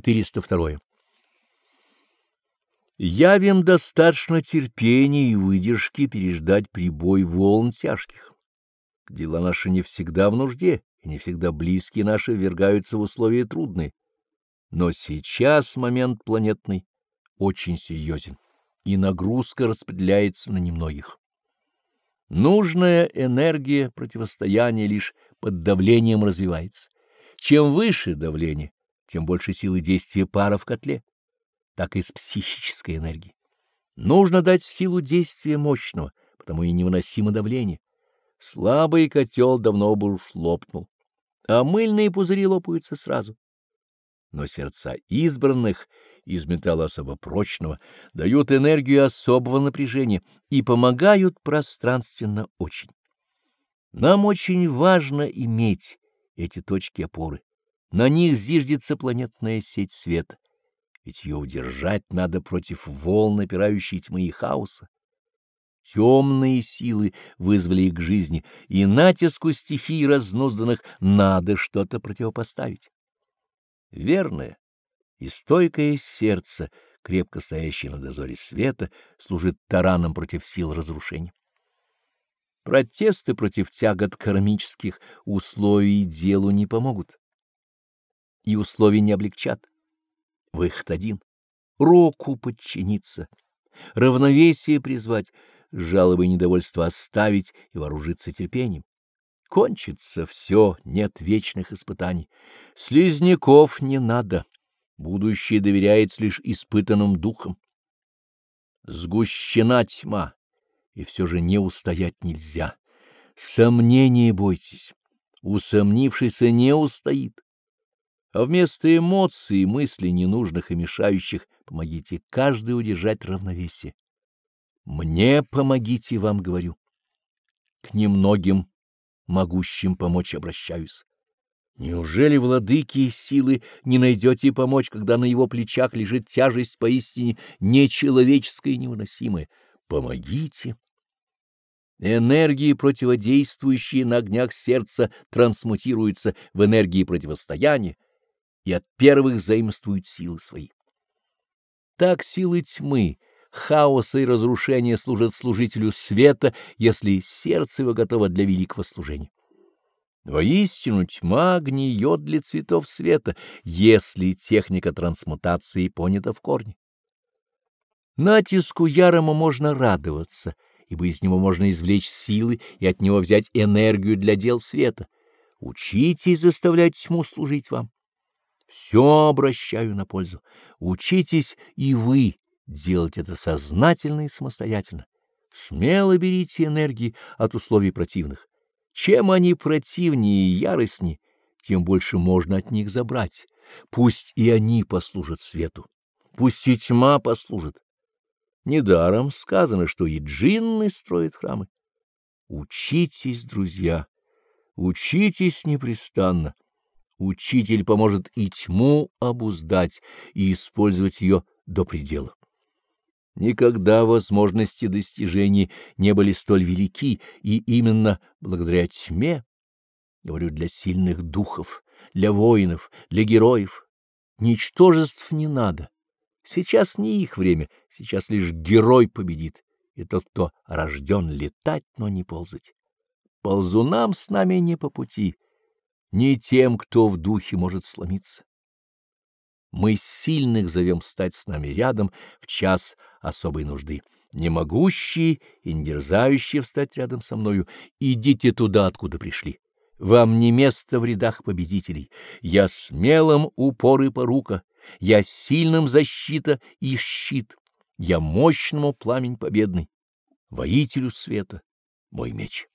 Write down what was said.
402. Явим достаточно терпения и выдержки переждать прибой волн тяжких. Дела наши не всегда в нужде, и не всегда близкие наши ввергаются в условия трудные. Но сейчас момент планетный очень серьезен, и нагрузка распределяется на немногих. Нужная энергия противостояния лишь под давлением развивается. Чем выше давление, тем больше силы действия пара в котле, так и с психической энергией. Нужно дать силу действия мощного, потому и невыносимо давление. Слабый котел давно бы уж лопнул, а мыльные пузыри лопаются сразу. Но сердца избранных из металла особо прочного дают энергию особого напряжения и помогают пространственно очень. Нам очень важно иметь эти точки опоры. На них зиждется планетная сеть света, ведь ее удержать надо против волн напирающей тьмы и хаоса. Темные силы вызвали их к жизни, и натиску стихий разнузданных надо что-то противопоставить. Верное и стойкое сердце, крепко стоящее на дозоре света, служит тараном против сил разрушения. Протесты против тягот кармических условий делу не помогут и условий не облегчат. Выход один — року подчиниться, равновесие призвать, жалобы и недовольство оставить и вооружиться терпением. Кончится все, нет вечных испытаний. Слизняков не надо, будущее доверяется лишь испытанным духом. Сгущена тьма, и все же не устоять нельзя. Сомнения бойтесь, усомнившийся не устоит а вместо эмоций и мыслей ненужных и мешающих помогите каждый удержать равновесие. Мне помогите, вам говорю. К немногим могущим помочь обращаюсь. Неужели, владыки, силы не найдете помочь, когда на его плечах лежит тяжесть поистине нечеловеческая и невыносимая? Помогите. Энергии, противодействующие на огнях сердца, трансмутируются в энергии противостояния, и от первых заимствует силы свои. Так силы тьмы, хаоса и разрушения служат служителю света, если сердце его готово для великого служения. Воистину тьма гниет для цветов света, если техника трансмутации понята в корне. Натиску ярому можно радоваться, ибо из него можно извлечь силы и от него взять энергию для дел света. Учитесь заставлять тьму служить вам. Все обращаю на пользу. Учитесь и вы делать это сознательно и самостоятельно. Смело берите энергии от условий противных. Чем они противнее и яростнее, тем больше можно от них забрать. Пусть и они послужат свету, пусть и тьма послужит. Недаром сказано, что и джинны строят храмы. Учитесь, друзья, учитесь непрестанно Учитель поможет и тьму обуздать, и использовать ее до предела. Никогда возможности достижений не были столь велики, и именно благодаря тьме, говорю, для сильных духов, для воинов, для героев, ничтожеств не надо. Сейчас не их время, сейчас лишь герой победит, и тот, кто рожден летать, но не ползать. Ползунам с нами не по пути, не тем, кто в духе может сломиться. Мы сильных зовем стать с нами рядом в час особой нужды. Не могущие и не дерзающие встать рядом со мною, идите туда, откуда пришли. Вам не место в рядах победителей. Я смелым упор и порука, я сильным защита и щит, я мощному пламень победный, воителю света мой меч.